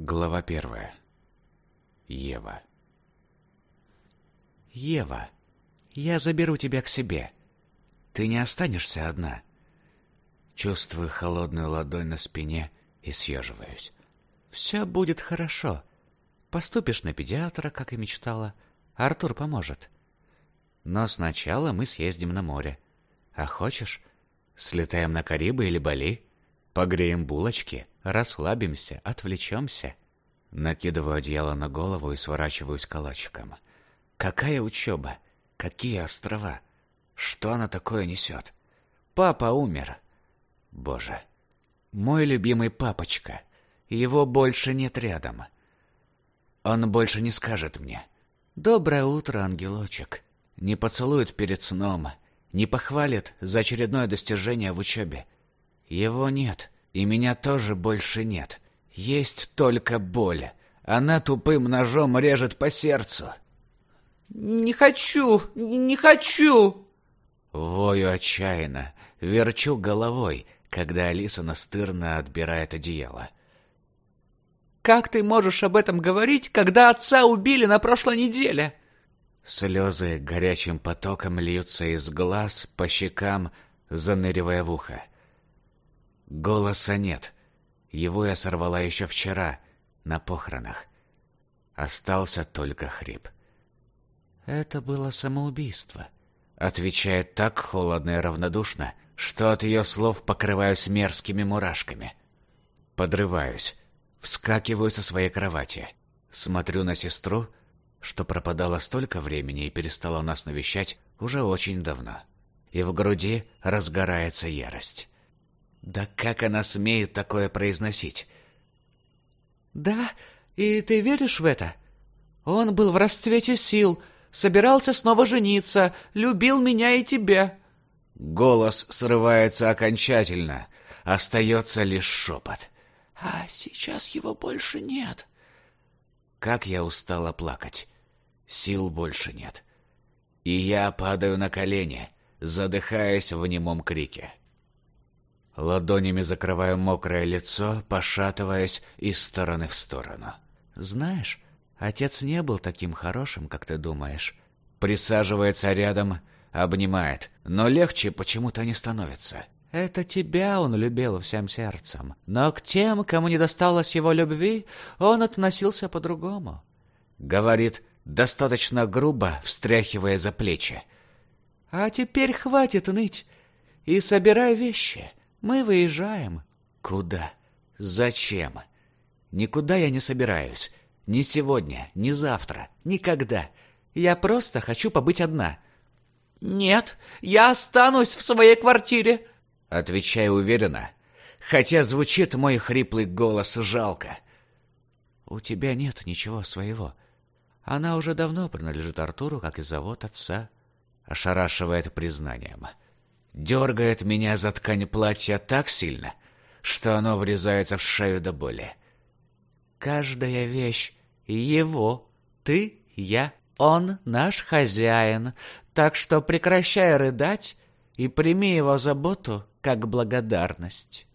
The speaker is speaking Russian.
Глава первая. Ева. Ева, я заберу тебя к себе. Ты не останешься одна. Чувствую холодную ладонь на спине и съеживаюсь. Все будет хорошо. Поступишь на педиатра, как и мечтала. Артур поможет. Но сначала мы съездим на море. А хочешь, слетаем на Карибы или Бали? Погреем булочки, расслабимся, отвлечемся. Накидываю одеяло на голову и сворачиваюсь калачиком. Какая учеба? Какие острова? Что она такое несет? Папа умер. Боже. Мой любимый папочка. Его больше нет рядом. Он больше не скажет мне. «Доброе утро, ангелочек». Не поцелует перед сном, не похвалит за очередное достижение в учебе. Его нет, и меня тоже больше нет. Есть только боль. Она тупым ножом режет по сердцу. «Не хочу! Не хочу!» Вою отчаянно, верчу головой, когда Алиса настырно отбирает одеяло. «Как ты можешь об этом говорить, когда отца убили на прошлой неделе?» Слезы горячим потоком льются из глаз по щекам, заныривая в ухо. Голоса нет. Его я сорвала еще вчера, на похоронах. Остался только хрип. «Это было самоубийство», — отвечает так холодно и равнодушно, что от ее слов покрываюсь мерзкими мурашками. Подрываюсь, вскакиваю со своей кровати, смотрю на сестру, что пропадала столько времени и перестала нас навещать уже очень давно. И в груди разгорается ярость. Да как она смеет такое произносить? «Да? И ты веришь в это? Он был в расцвете сил, собирался снова жениться, любил меня и тебя». Голос срывается окончательно, остается лишь шепот. «А сейчас его больше нет». Как я устала плакать. Сил больше нет. И я падаю на колени, задыхаясь в немом крике. Ладонями закрываю мокрое лицо, пошатываясь из стороны в сторону. «Знаешь, отец не был таким хорошим, как ты думаешь». Присаживается рядом, обнимает, но легче почему-то не становится. Это тебя он любил всем сердцем. Но к тем, кому не досталось его любви, он относился по-другому. Говорит достаточно грубо, встряхивая за плечи. А теперь хватит ныть и собирай вещи. Мы выезжаем. Куда? Зачем? Никуда я не собираюсь. Ни сегодня, ни завтра, никогда. Я просто хочу побыть одна. Нет, я останусь в своей квартире. Отвечаю уверенно, хотя звучит мой хриплый голос жалко. У тебя нет ничего своего. Она уже давно принадлежит Артуру, как и завод отца. Ошарашивает признанием. Дергает меня за ткань платья так сильно, что оно врезается в шею до боли. Каждая вещь его. Ты, я, он наш хозяин. Так что прекращай рыдать и прими его заботу как благодарность.